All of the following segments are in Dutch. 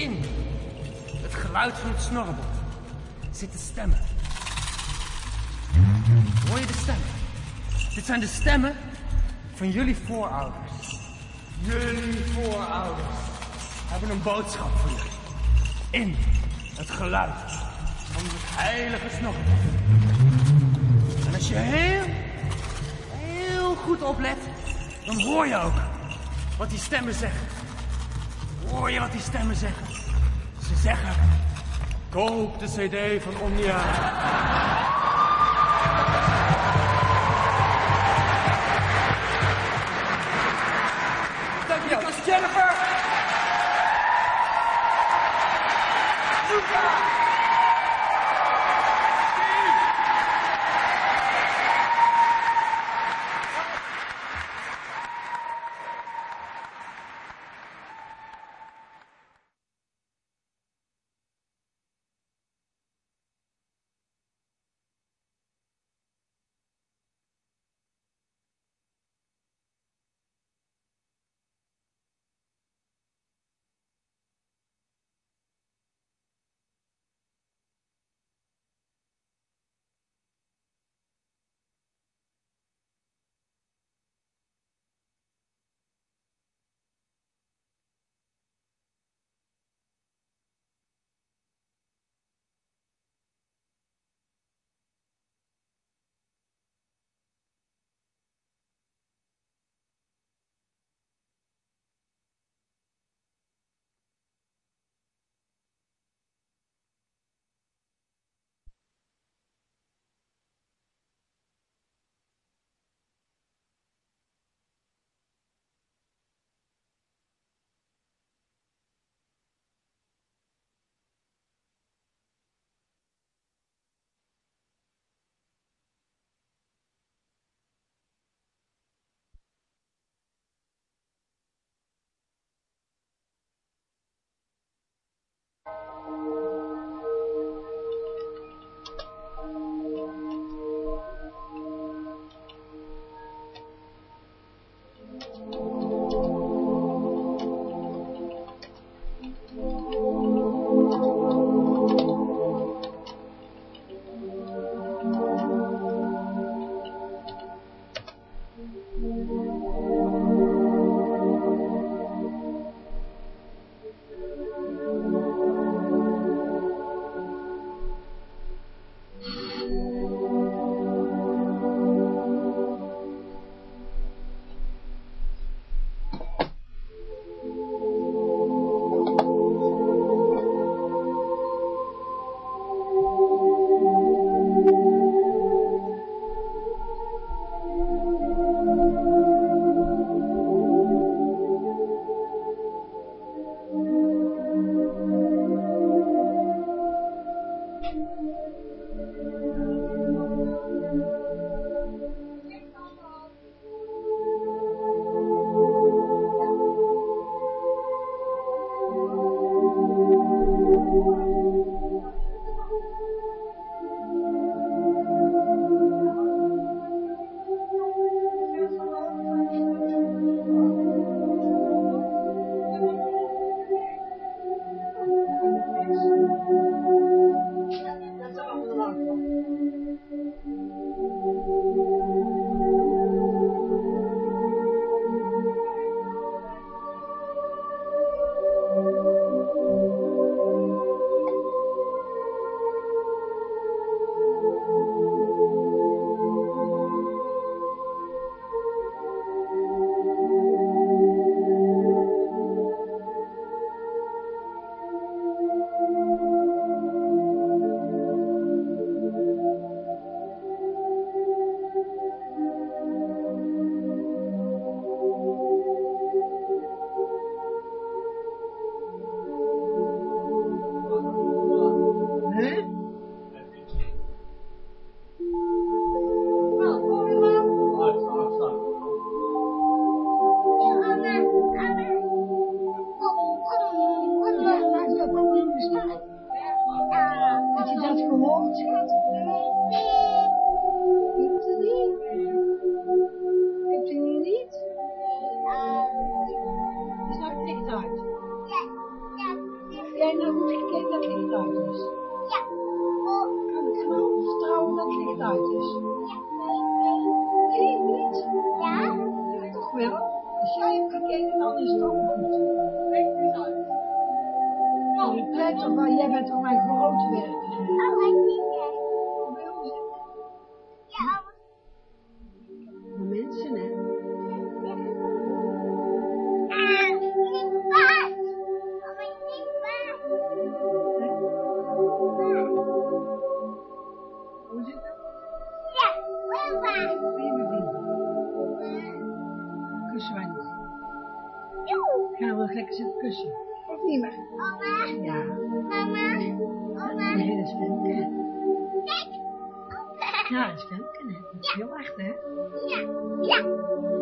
In het geluid van het snorrebot zitten stemmen. Hoor je de stemmen? Dit zijn de stemmen van jullie voorouders. Jullie voorouders hebben een boodschap voor jullie. In het geluid van het heilige snorrebot. En als je heel, heel goed oplet, dan hoor je ook wat die stemmen zeggen. Hoor je wat die stemmen zeggen? Ze zeggen, koop de cd van Omnia. Dankjewel. Jennifer. Luca.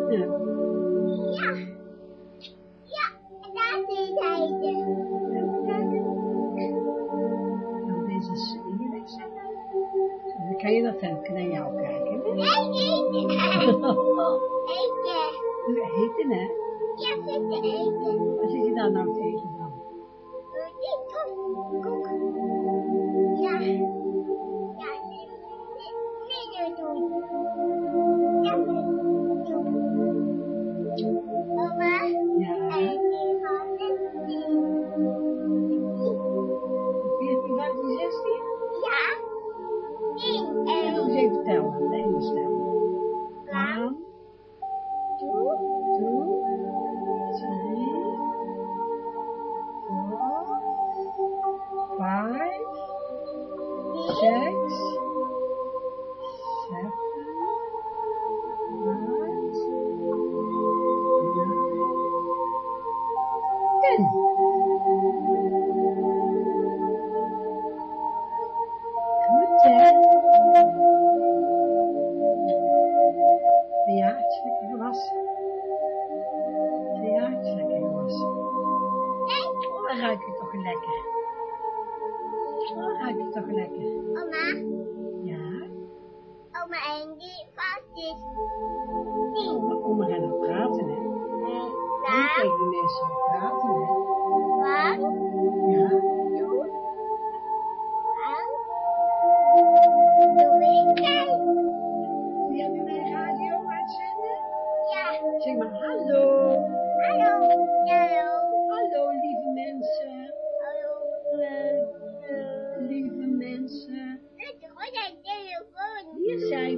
Ja.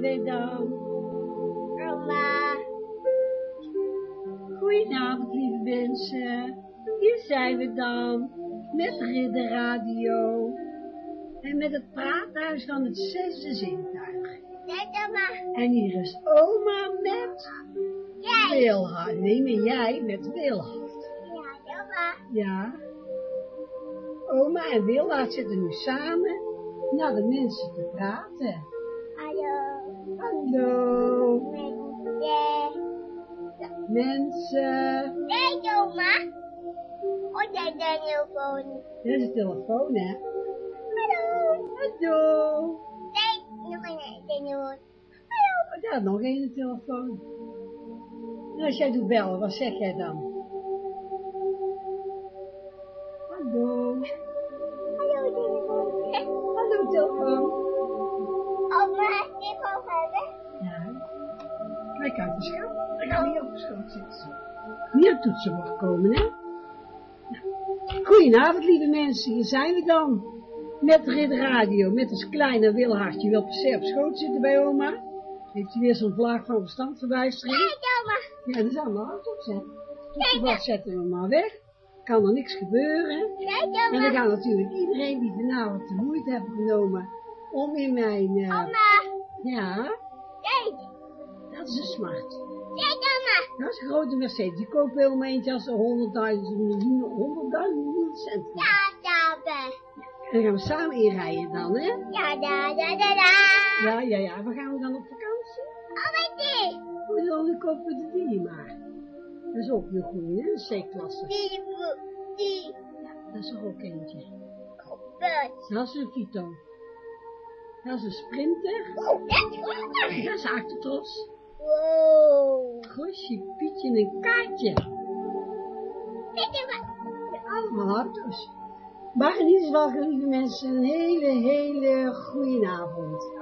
Wij dan. Oma, Goedenavond, lieve mensen. Hier zijn we dan, met Ridder Radio. En met het praathuis van het zesde zintuig. En hier is oma met Jij. Wilhard. Nee, maar jij met Wilhard. Ja, oma. Ja. Oma en Wilhard zitten nu samen naar de mensen te praten. Hallo. Hallo, de... mensen. Nee, oma. Oh, jij telefoon. Dit is de telefoon, hè? Hallo. Hallo. Nee, nog een telefoon. Oh, ja, nog één telefoon. En als jij doet bellen, wat zeg jij dan? Kijk uit de scherm. Dan gaan we hier op de schoot zitten. Op het toetsenbord komen, hè? Nou. Goedenavond, lieve mensen. Hier zijn we dan. Met Rid Radio, met ons kleine Wilhartje. Wil per se op schoot zitten bij oma. Heeft hij weer zo'n vlaag van verstandverbijstering. Kijk, oma. Ja, dat is allemaal auto's, hè. Toetsenbord zetten we maar weg. Kan er niks gebeuren. Kijk, En dan oma. gaan natuurlijk iedereen die vanavond de moeite hebben genomen om in mijn, eh, Oma. ja, Kijk. Dat is een smart. Kijk. Dat is een grote Mercedes. Die kopen we om eentje als ze 100.000 miljoen, 100.000 miljoen cent. Ja, daar. En dan gaan we samen inrijden dan, hè? Ja, da, da, da, da. Ja, ja, ja. Waar gaan we dan op vakantie? Oma, die. Oh, dan kopen we de Dini maar. Dat is ook weer goed, hè? Een C-klasse. Die, die. Dat is er ook eentje. Bus. Dat is een Vito. Dat is een Sprinter. Oh, dat is. Dat is Actros. Wow. Gosje, Pietje en een kaartje. Kijk, oma. Allemaal auto's. Maar in ieder geval, lieve mensen, een hele, hele goede avond.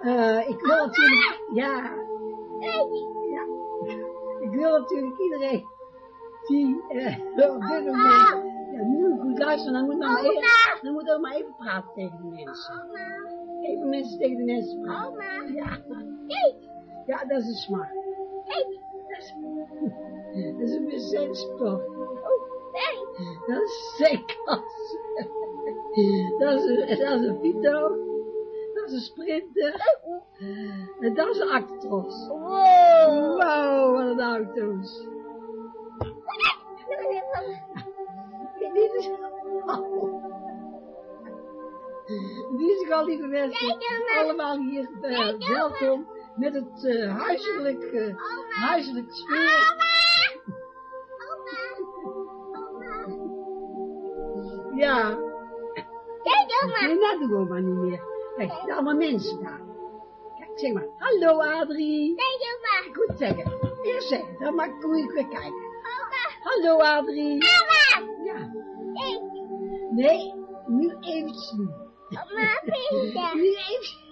Eh, ik wil natuurlijk, ja, ja, ik wil natuurlijk iedereen die eh, op dit moment, ja, nu goed luisteren, dan moet, dan, maar even, dan moet ook maar even praten tegen de mensen. Even mensen tegen de mensen praten. Ja, ja dat is een smart. Dat is, dat is een bezemstof. Dat is zeeklas. Dat is een, dat is een Vito. Dat is een Sprinter. En dat is een Actros. Wow. Wow, wat een auto's. Dit is... Dit is al, lieve mensen, allemaal hier eh, welkom met het eh, huiselijk, eh, huiselijk sfeer. Ja, nee, dat doen we maar niet meer. Kijk, er zijn allemaal mensen daar. Kijk, zeg maar, hallo Adrie. Goed zeggen. Eerst zeggen, dan mag ik weer kijken. Hallo Adrie. Ja, nee, nu eventjes niet. Nu eventjes.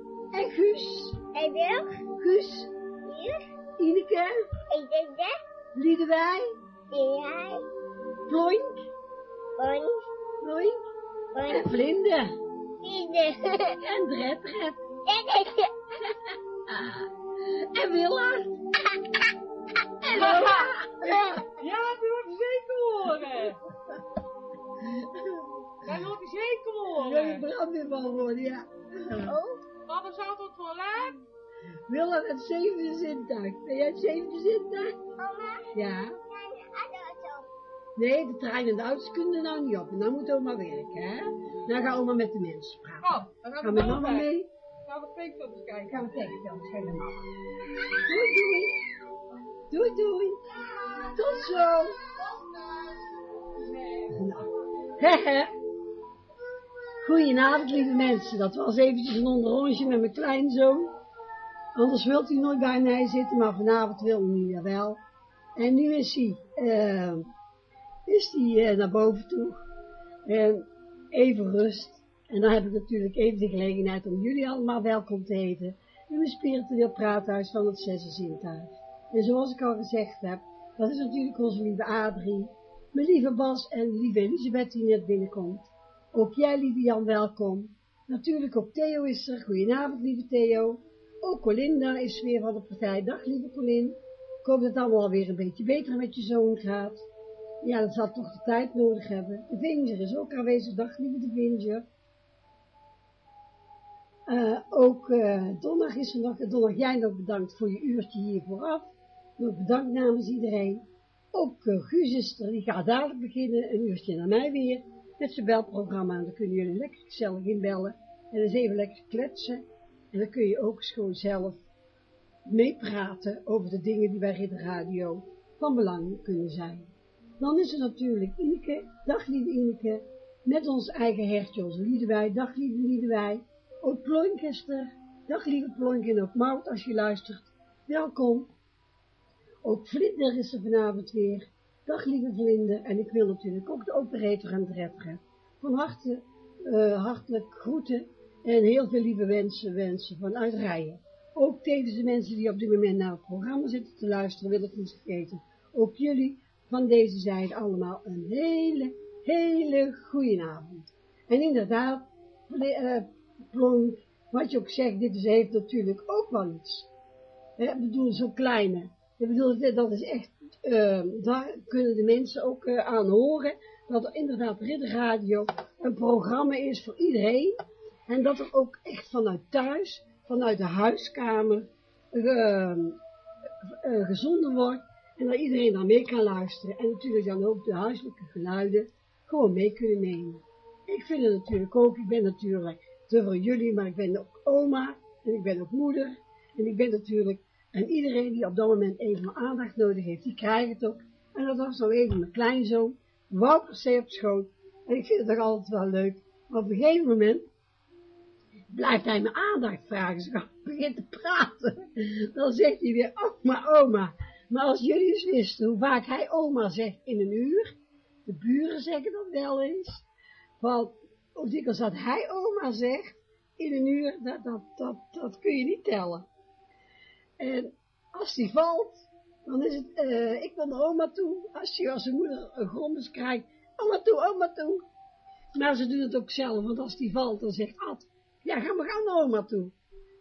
En Guus. Guus. Ineke. Liedewij. Ploink. Ploink. En Vlinde. En Dredred. En Willard. En Lola. Ja, wil ik zeker horen. Wil ik zeker Ja, je horen. brandweerman worden, ja. Papa zou tot toilet. Willard het zevende zintuig. Ben jij het zevende zintuig? Ja. Nee, de trein en de auto's kunnen er nou niet op. En dan moet oma werken, hè. Dan gaan oma met de mensen praten. Oh, dan gaan we we mama mama mee. mee? Gaan we tekenfilms kijken. Gaan we tegenfilms kijken, mama. Doei, doei. Doei, doei. Tot zo. Nou, hehe. Goedenavond, lieve mensen. Dat was eventjes een onderrondje met mijn kleinzoon. Anders wilt hij nooit bij mij zitten, maar vanavond wil hij wel. En nu is hij, eh, is hij eh, naar boven toe. En even rust. En dan heb ik natuurlijk even de gelegenheid om jullie allemaal welkom te heten in mijn spiritueel praathuis van het zesde zintuig. En zoals ik al gezegd heb, dat is natuurlijk onze lieve Adrie, mijn lieve Bas en lieve Elisabeth die net binnenkomt. Ook jij, lieve Jan, welkom. Natuurlijk ook Theo is er. Goedenavond, lieve Theo. Ook Colinda is weer van de partij. Dag, lieve Colin. Ik hoop dat het allemaal weer een beetje beter met je zoon gaat. Ja, dat zal toch de tijd nodig hebben. De Vinger is ook aanwezig. Dag, lieve de Vinger. Eh, ook uh, donderdag is er nog, donderdag jij nog bedankt voor je uurtje hier vooraf. Nog bedankt namens iedereen. Ook uh, Guus is er, die gaat dadelijk beginnen, een uurtje naar mij weer, met zijn belprogramma. En dan kunnen jullie lekker gezellig inbellen en eens even lekker kletsen. En dan kun je ook gewoon zelf meepraten over de dingen die bij Ridder Radio van belang kunnen zijn. Dan is er natuurlijk Ineke, dag lieve Ineke, met ons eigen hertje, onze Liedewij, dag lieve Liedewij. Ook Ploink is er, dag lieve Ploink en ook Maud als je luistert, welkom. Ook Vlinder is er vanavond weer, dag lieve Vlinder, en ik wil natuurlijk ook de operator en redder van harte, uh, hartelijk groeten en heel veel lieve wensen, wensen vanuit Rijen. Ook tevens de mensen die op dit moment naar het programma zitten te luisteren, wil ik niet vergeten. Ook jullie van deze zijde allemaal een hele, hele goede avond. En inderdaad, uh, Plonk, wat je ook zegt, dit is, heeft natuurlijk ook wel iets. Ik bedoel, zo'n kleine. Ik bedoel, dat is echt, uh, daar kunnen de mensen ook uh, aan horen, dat er inderdaad Ridderradio een programma is voor iedereen. En dat er ook echt vanuit thuis, vanuit de huiskamer, uh, gezonden wordt. En dat iedereen dan mee kan luisteren. En natuurlijk dan ook de huiselijke geluiden gewoon mee kunnen nemen. ik vind het natuurlijk ook, ik ben natuurlijk te voor jullie, maar ik ben ook oma, en ik ben ook moeder, en ik ben natuurlijk, en iedereen die op dat moment even mijn aandacht nodig heeft, die krijgt het ook. En dat was zo even mijn kleinzoon, Wouter C. op schoot, en ik vind het toch altijd wel leuk, maar op een gegeven moment blijft hij mijn aandacht vragen, ze begint te praten, dan zegt hij weer, oma, oma, maar als jullie eens wisten hoe vaak hij oma zegt in een uur, de buren zeggen dat wel eens, want hoe dikwijls dat hij oma zegt in een uur, dat, dat, dat, dat kun je niet tellen. En als die valt, dan is het, uh, ik wil naar oma toe, als je als zijn moeder een grommes krijgt, oma toe, oma toe. Maar ze doen het ook zelf, want als die valt, dan zegt Ad, ja, ga maar gaan naar oma toe.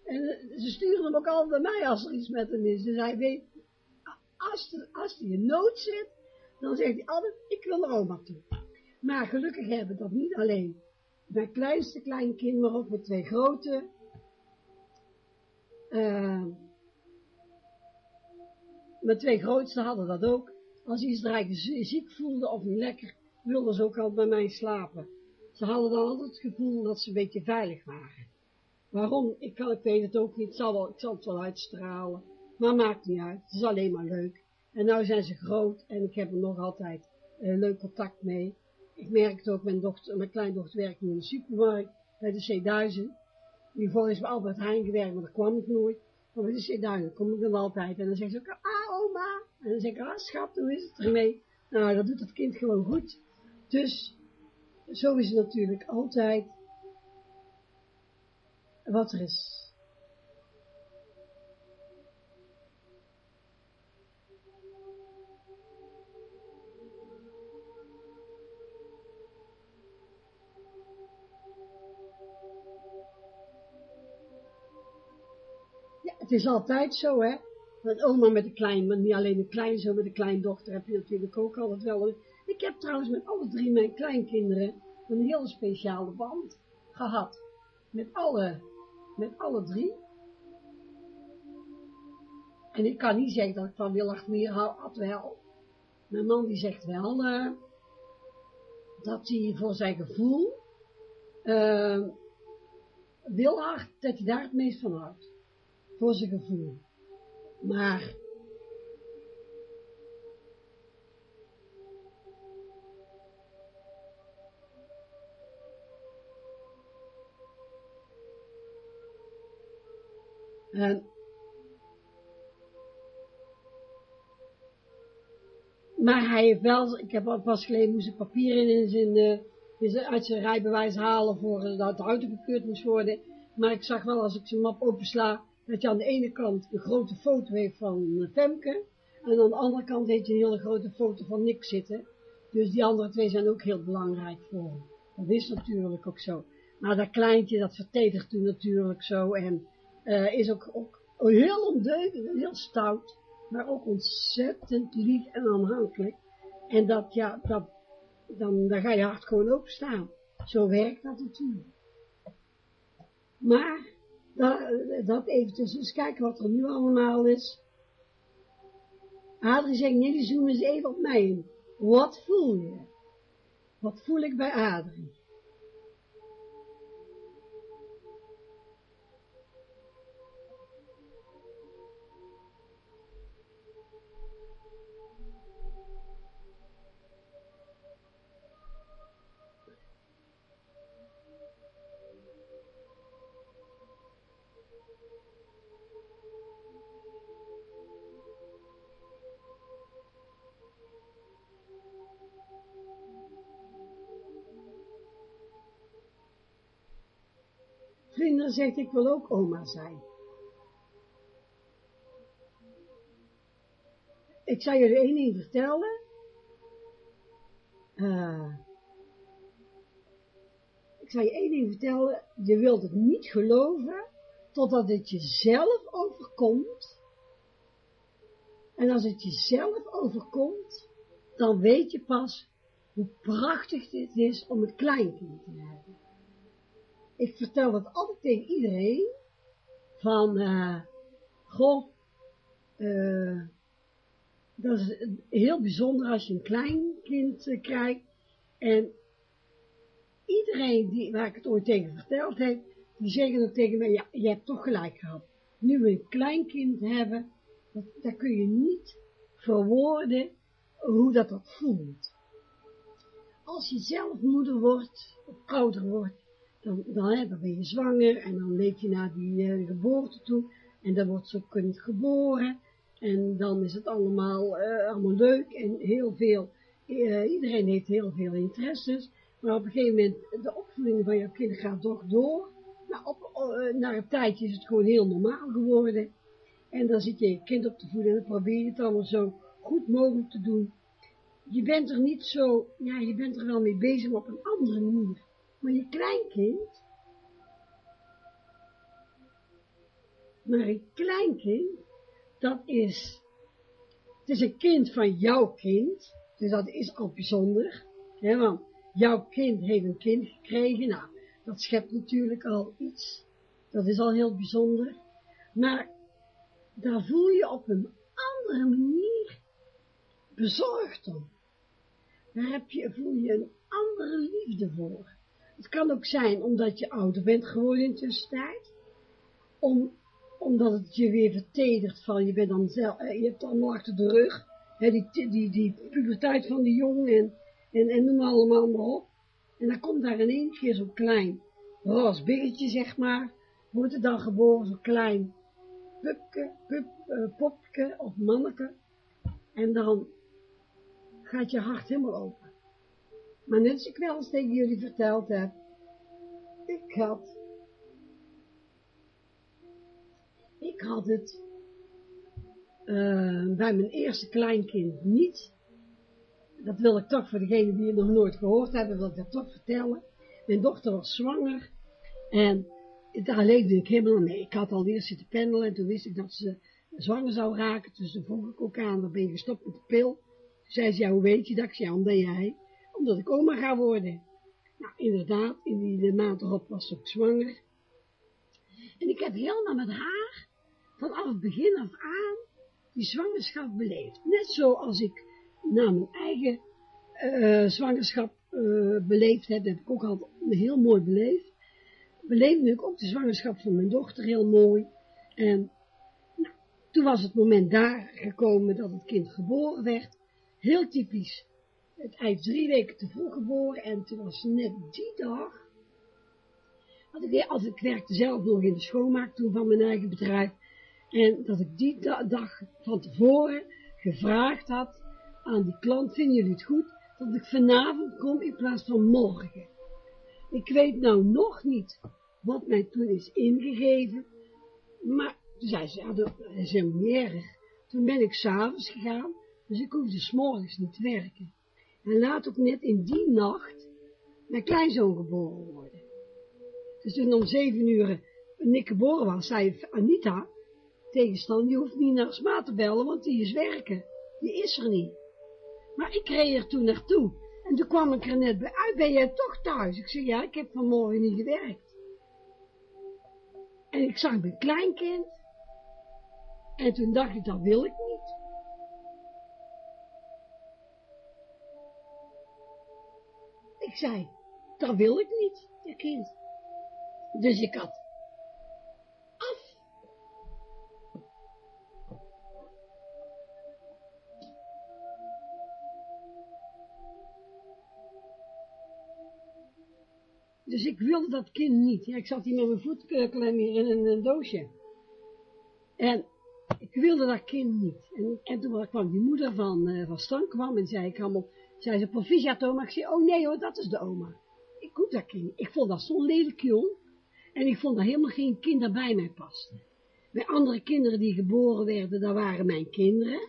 En uh, ze sturen hem ook altijd bij mij als er iets met hem is. Dus hij weet, als, als hij in nood zit, dan zegt hij altijd, ik wil naar oma toe. Maar gelukkig hebben dat niet alleen mijn kleinste kleinkind, maar ook mijn twee grote. Uh, mijn twee grootste hadden dat ook. Als iets ze ziek voelde of niet lekker, wilden ze ook al bij mij slapen. Ze hadden dan altijd het gevoel dat ze een beetje veilig waren. Waarom? Ik, kan, ik weet het ook niet. Ik zal, wel, ik zal het wel uitstralen. Maar maakt niet uit. Het is alleen maar leuk. En nu zijn ze groot en ik heb er nog altijd uh, leuk contact mee. Ik merk het ook, mijn, dochter, mijn kleindochter werkt nu in de supermarkt, bij de C1000. Hiervoor is bij Albert Heijn gewerkt, maar daar kwam ik nooit. Maar bij de C1000 kom ik dan altijd. En dan zegt ze ook, ah oma. En dan zeg ik, ah schat, hoe is het ermee? Nou, dat doet het kind gewoon goed. Dus, zo is het natuurlijk altijd wat er is. Het is altijd zo, hè. Dat oma met de klein, maar niet alleen de kleinzoon, met de kleindochter heb je natuurlijk ook altijd wel. Ik heb trouwens met alle drie mijn kleinkinderen een heel speciale band gehad. Met alle, met alle drie. En ik kan niet zeggen dat ik van Willard meer had wel. Mijn man die zegt wel uh, dat hij voor zijn gevoel uh, Willard, dat hij daar het meest van houdt voor zijn gevoel. Maar En maar hij heeft wel, ik heb al pas geleden, moest ik papieren in zijn, uit zijn rijbewijs halen voor dat de auto gekeurd moest worden. Maar ik zag wel, als ik zijn map opensla, dat je aan de ene kant een grote foto heeft van Femke, en aan de andere kant heeft je een hele grote foto van Nick zitten. Dus die andere twee zijn ook heel belangrijk voor hem. Dat is natuurlijk ook zo. Maar dat kleintje, dat vertedert u natuurlijk zo, en uh, is ook, ook heel ondeugend en heel stout, maar ook ontzettend lief en aanhankelijk. En dat, ja, dat, dan, dan ga je hart gewoon openstaan. Zo werkt dat natuurlijk. Maar, dat, eventjes, eens kijken wat er nu allemaal is. Adrie zegt, nee, die zoom eens even op mij in. Wat voel je? Wat voel ik bij Adrie? Zegt, ik wil ook oma zijn. Ik zal jullie één ding vertellen. Uh, ik zal je één ding vertellen. Je wilt het niet geloven, totdat het jezelf overkomt. En als het jezelf overkomt, dan weet je pas hoe prachtig dit is om een kleinkind te hebben ik vertel het altijd tegen iedereen, van, uh, goh, uh, dat is heel bijzonder als je een klein kind uh, krijgt, en ieder iedereen die, waar ik het ooit tegen verteld heb, die zeggen ook tegen mij, ja, je hebt toch gelijk gehad. Nu we een kleinkind hebben, dat, dat kun je niet verwoorden hoe dat dat voelt. Als je zelf moeder wordt, of ouder wordt, dan, dan, ben je zwanger en dan leef je naar die uh, geboorte toe. En dan wordt zo'n kind geboren. En dan is het allemaal, uh, allemaal leuk en heel veel, uh, iedereen heeft heel veel interesses, maar op een gegeven moment, de opvoeding van jouw kind gaat toch door, nou, op, na een tijdje is het gewoon heel normaal geworden. En dan zit je je kind op te voeden en dan probeer je het allemaal zo goed mogelijk te doen. Je bent er niet zo, ja, je bent er wel mee bezig, maar op een andere manier. Maar je kleinkind, maar een kleinkind, dat is, het is een kind van jouw kind, dus dat is al bijzonder, hè, want jouw kind heeft een kind gekregen, nou, dat schept natuurlijk al iets, dat is al heel bijzonder, maar daar voel je op een andere manier bezorgd om. Daar heb je, voel je een andere liefde voor. Het kan ook zijn omdat je ouder bent geworden in tussentijd. Om, omdat het je weer vertedert van, je bent dan zelf, je hebt allemaal achter de rug. Hè, die, die, die puberteit van die jongen en, en, en noem allemaal maar op. En dan komt daar in één keer zo'n klein roze biggetje, zeg maar. Wordt er dan geboren, zo'n klein pupke, pup, uh, popke of manneke. En dan gaat je hart helemaal open. Maar net ik wel eens tegen jullie verteld heb, ik had, ik had het uh, bij mijn eerste kleinkind niet. Dat wil ik toch voor degenen die het nog nooit gehoord hebben, wil ik dat toch vertellen. Mijn dochter was zwanger en daar leefde ik helemaal mee. Ik had al eerst zitten pendelen en toen wist ik dat ze zwanger zou raken. Dus toen vroeg ik ook aan, dan ben je gestopt met de pil. Toen zei ze, ja, hoe weet je dat? Ik zei, omdat jij omdat ik oma ga worden. Nou, inderdaad, in die de maand erop was ook zwanger. En ik heb helemaal met haar, vanaf het begin af aan, die zwangerschap beleefd. Net zoals ik na mijn eigen uh, zwangerschap uh, beleefd heb, heb ik ook al heel mooi beleefd. Beleefde ik ook de zwangerschap van mijn dochter heel mooi. En nou, toen was het moment daar gekomen dat het kind geboren werd. Heel typisch hij heeft drie weken te vroeg geboren en toen was net die dag, had ik, als ik werkte zelf nog in de schoonmaak toen van mijn eigen bedrijf, en dat ik die dag van tevoren gevraagd had aan die klant, vinden jullie het goed, dat ik vanavond kom in plaats van morgen. Ik weet nou nog niet wat mij toen is ingegeven, maar toen zei ze, ja, dat is helemaal niet erg. Toen ben ik s'avonds gegaan, dus ik hoefde s'morgens niet te werken. En laat ook net in die nacht mijn kleinzoon geboren worden. Dus toen om zeven uur ik geboren was, zei Anita, tegenstand, je hoeft niet naar Sma te bellen, want die is werken. Die is er niet. Maar ik reed er toen naartoe. En toen kwam ik er net bij uit, ben jij toch thuis? Ik zei, ja, ik heb vanmorgen niet gewerkt. En ik zag mijn kleinkind. En toen dacht ik, dat wil ik niet. Ik zei, dat wil ik niet, je kind. Dus ik had af. Dus ik wilde dat kind niet. Ja, ik zat hier met mijn voetklem hier in een, doosje. En ik wilde dat kind niet. En, en toen kwam die moeder van, uh, van Stan kwam en zei ik allemaal zei ze, proficiat oma. Ik zei, oh nee hoor, dat is de oma. Ik hoef dat kind Ik vond dat zo'n lelijk jong. En ik vond dat helemaal geen kind dat bij mij paste. Bij andere kinderen die geboren werden, dat waren mijn kinderen.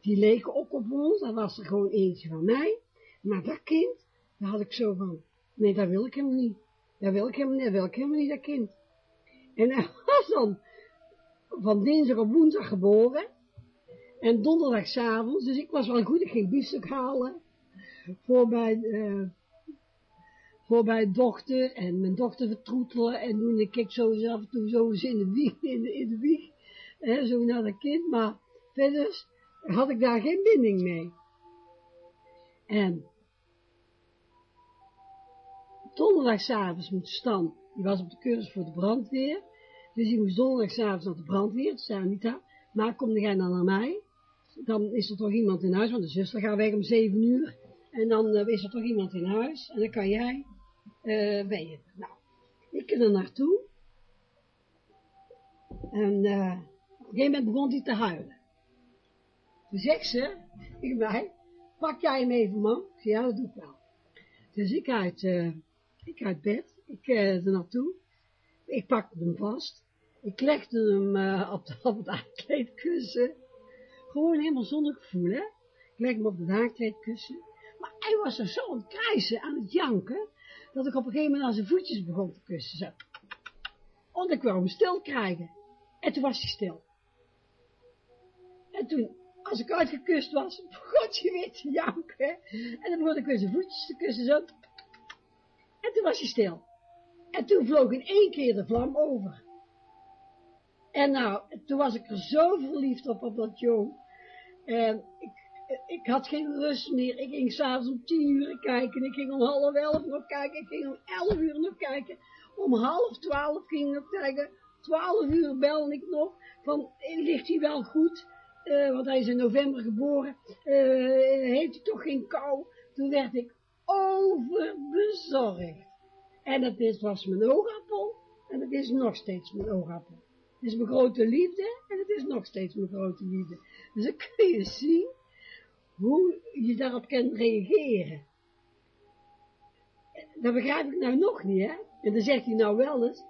Die leken ook op ons, dat was er gewoon eentje van mij. Maar dat kind, daar had ik zo van, nee, dat wil ik hem niet. Dat wil ik hem niet, dat wil ik helemaal niet, dat kind. En hij was dan van dinsdag op woensdag geboren. En donderdagavond, dus ik was wel goed, ik ging biefstuk halen voor mijn, uh, voor mijn dochter en mijn dochter vertroetelen en toen ik keek zo af en toe zo eens in de wieg, in de, wieg, hè, zo naar dat kind, maar verder had ik daar geen binding mee. En donderdagavond moet Stan, die was op de cursus voor de brandweer, dus die moest donderdagavond naar de brandweer, toen zei Anita, maar kom jij dan naar mij, dan is er toch iemand in huis, want de zuster gaat weg om zeven uur, en dan eh, is er toch iemand in huis, en dan kan jij, eh ben je. Nou, ik er naartoe, en eh, op een gegeven moment begon hij te huilen. Toen zegt ze tegen mij, pak jij hem even man? Ik zei, ja dat doe ik wel. Dus ik uit, eh, ik uit bed, ik eh, er naartoe, ik pakte hem vast, ik legde hem eh, op, de, op het gewoon helemaal zonder gevoel, hè. Ik legde hem op het aankleedkussen, maar hij was er zo aan het krijsen, aan het janken, dat ik op een gegeven moment aan zijn voetjes begon te kussen, zo. Want ik wou hem stil krijgen. En toen was hij stil. En toen, als ik uitgekust was, begon hij weer te janken. En dan begon ik weer zijn voetjes te kussen, zo. En toen was hij stil. En toen vloog in één keer de vlam over. En nou, toen was ik er zo verliefd op, op dat jong. En ik, ik had geen rust meer. Ik ging s'avonds om tien uur kijken. Ik ging om half elf nog kijken. Ik ging om elf uur nog kijken. Om half twaalf ging ik nog kijken. Twaalf uur belde ik nog. Van, ligt hij wel goed? Uh, want hij is in november geboren. Uh, heeft hij toch geen kou? Toen werd ik overbezorgd. En het is, was mijn oogappel. En het is nog steeds mijn oogappel. Het is mijn grote liefde. En het is nog steeds mijn grote liefde. Dus dan kun je zien hoe je daarop kan reageren. Dat begrijp ik nou nog niet, hè. En dan zegt hij nou wel eens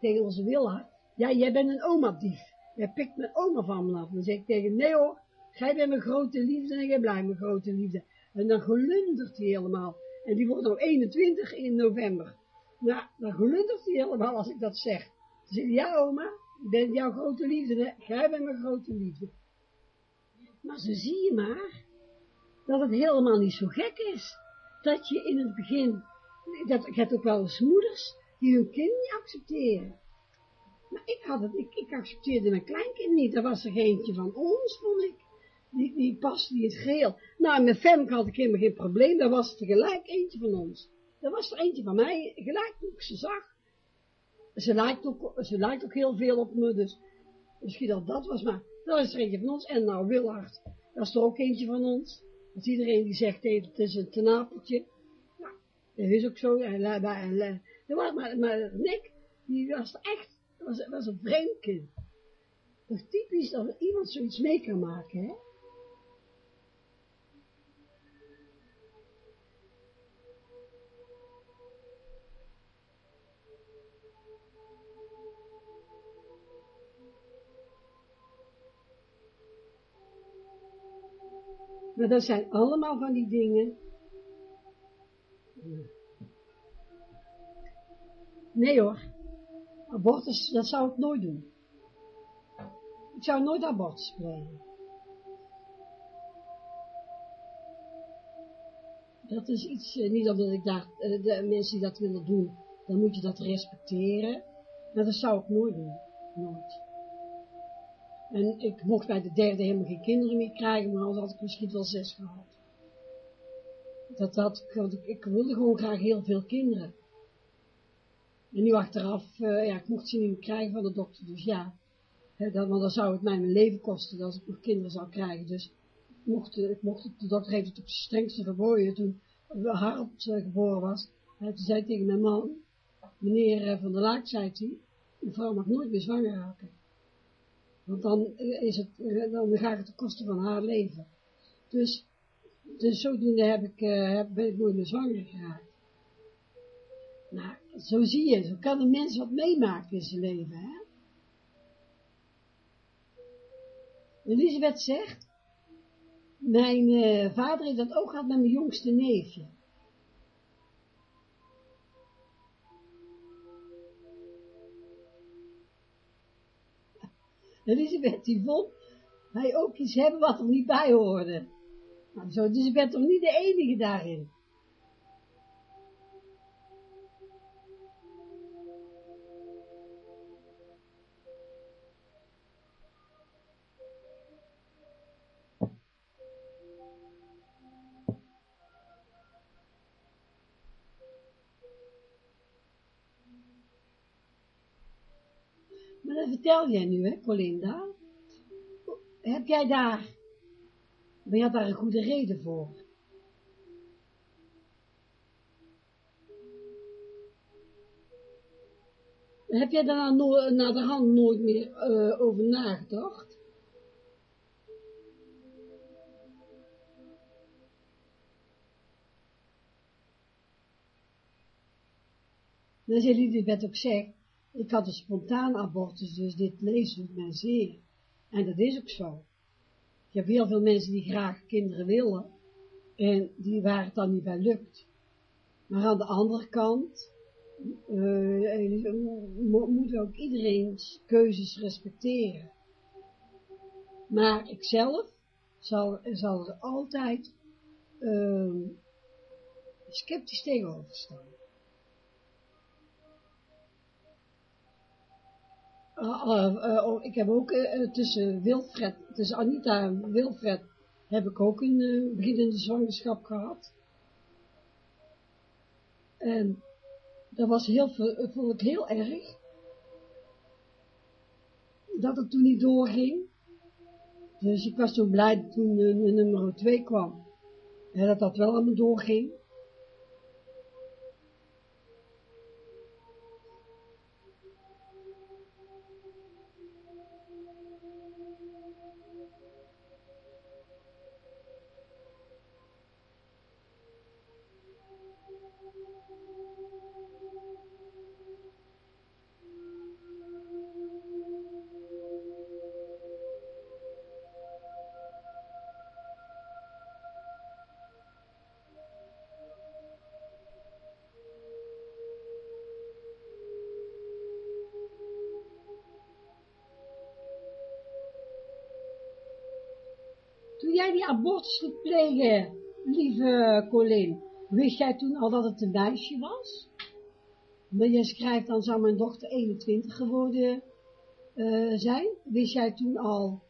tegen onze Willard. Ja, jij bent een oma-dief. Jij pikt mijn oma van me af. Dan zeg ik tegen nee hoor, jij bent mijn grote liefde en jij blijft mijn grote liefde. En dan gelundert hij helemaal. En die wordt nog 21 in november. Nou, dan gelundert hij helemaal als ik dat zeg. Dan zeg ja oma, ik ben jouw grote liefde, hè? jij bent mijn grote liefde. Maar zo zie je maar, dat het helemaal niet zo gek is, dat je in het begin, dat, ik heb ook wel eens moeders, die hun kind niet accepteren. Maar ik, had het, ik, ik accepteerde mijn kleinkind niet. Dat was er eentje van ons, vond ik. Die, die paste niet het geheel. Nou, met Femke had ik helemaal geen probleem. Dat was tegelijk eentje van ons. Dat was er eentje van mij, gelijk toen ik ze zag. Ze lijkt ook, ze lijkt ook heel veel op me, dus misschien dat dat was, maar dat is er eentje van ons. En nou, Willard, dat is er ook eentje van ons. Want iedereen die zegt even, het is een tenapeltje. Nou, dat is ook zo. En, en, maar, maar, maar Nick, die was echt was, was een vreemd kind. Dat is typisch dat iemand zoiets mee kan maken, hè. Dat zijn allemaal van die dingen. Nee hoor. Abortus, dat zou ik nooit doen. Ik zou nooit abortus plegen. Dat is iets, eh, niet omdat ik daar, eh, de mensen die dat willen doen, dan moet je dat respecteren. Maar dat zou ik nooit doen. Nooit. En ik mocht bij de derde helemaal geen kinderen meer krijgen, maar anders had ik misschien wel zes gehad. Dat had, want ik, ik wilde gewoon graag heel veel kinderen. En nu achteraf, uh, ja, ik mocht ze niet krijgen van de dokter, dus ja. Dan, want dan zou het mij mijn leven kosten als ik nog kinderen zou krijgen. Dus ik mocht, ik mocht de dokter heeft het op zijn strengste verboden toen Harold uh, geboren was. Hij zei tegen mijn man, meneer uh, Van der Laak, zei hij, een vrouw mag nooit meer zwanger raken. Want dan, is het, dan ga ik het de kosten van haar leven. Dus, dus zodoende heb ik, heb, ben ik nooit meer zwanger geraakt. Nou, zo zie je, zo kan een mens wat meemaken in zijn leven, hè. Elisabeth zegt, mijn vader heeft dat ook gehad met mijn jongste neefje. Elisabeth die vond hij ook iets hebben wat er niet bij hoorde. Nou, zo, dus ik ben toch niet de enige daarin. Vertel jij nu, hè, Colinda? Heb jij daar, ben je daar een goede reden voor? Heb jij daar nou naar de hand nooit meer uh, over nagedacht? Dan zei Elisabeth ook zegt, ik had een spontaan abortus, dus dit lezen doet mij zeer. En dat is ook zo. Je hebt heel veel mensen die graag kinderen willen, en die waar het dan niet bij lukt. Maar aan de andere kant, uh, moet ook iedereen's keuzes respecteren. Maar ikzelf zal, zal er altijd uh, sceptisch tegenover staan. Ik heb ook tussen Wilfred, tussen Anita en Wilfred, heb ik ook een beginnende zwangerschap gehad. En dat was heel, vond ik heel erg, dat het toen niet doorging. Dus ik was zo blij toen nummer 2 kwam, en dat dat wel allemaal doorging. Jij die abortus liet plegen, lieve Colin, wist jij toen al dat het een meisje was? Maar je schrijft, dan zou mijn dochter 21 geworden uh, zijn. Wist jij toen al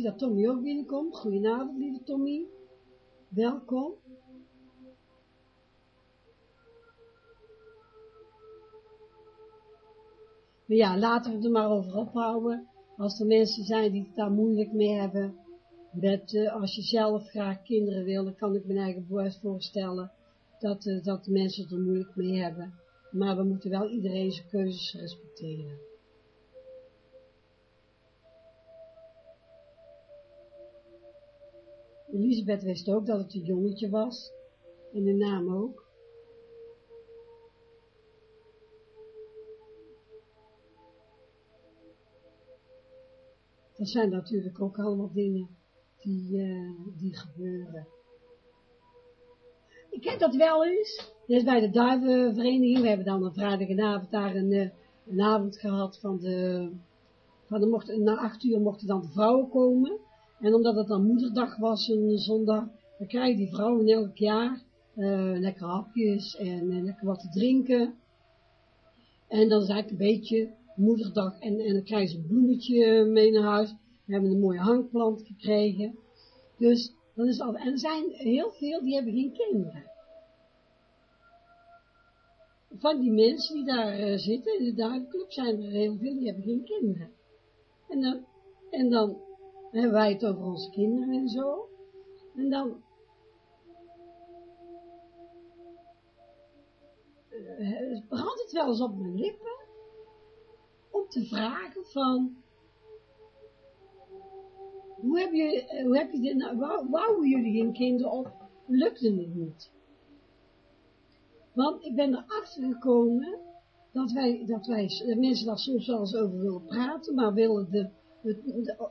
zie dat Tommy ook binnenkomt. Goedenavond, lieve Tommy. Welkom. Maar ja, laten we er maar over ophouden. Als er mensen zijn die het daar moeilijk mee hebben, uh, als je zelf graag kinderen wil, dan kan ik mijn eigen best voorstellen dat, uh, dat de mensen het er moeilijk mee hebben. Maar we moeten wel iedereen zijn keuzes respecteren. Elisabeth wist ook dat het een jongetje was, en de naam ook. Dat zijn natuurlijk ook allemaal dingen die, uh, die gebeuren. Ik heb dat wel eens, net bij de duivenvereniging, we hebben dan een vrijdagavond daar een, uh, een avond gehad van de, van de mochten, na acht uur mochten dan de vrouwen komen, en omdat het dan moederdag was, een zondag, dan krijgen die vrouwen elk jaar uh, lekker hapjes en, en, lekker wat te drinken. En dat is eigenlijk een beetje moederdag. En, en dan krijgen ze een bloemetje mee naar huis. We hebben een mooie hangplant gekregen. Dus dan is al, en er zijn heel veel die hebben geen kinderen. Van die mensen die daar uh, zitten, in de duivenclub, zijn er heel veel die hebben geen kinderen. En dan, en dan hebben wij het over onze kinderen en zo. En dan uh, brandt het wel eens op mijn lippen om te vragen van hoe heb je, hoe heb je dit nou, wou, jullie geen kinderen op, lukte het niet. Want ik ben erachter gekomen dat wij, dat wij, mensen daar soms wel eens over willen praten, maar willen de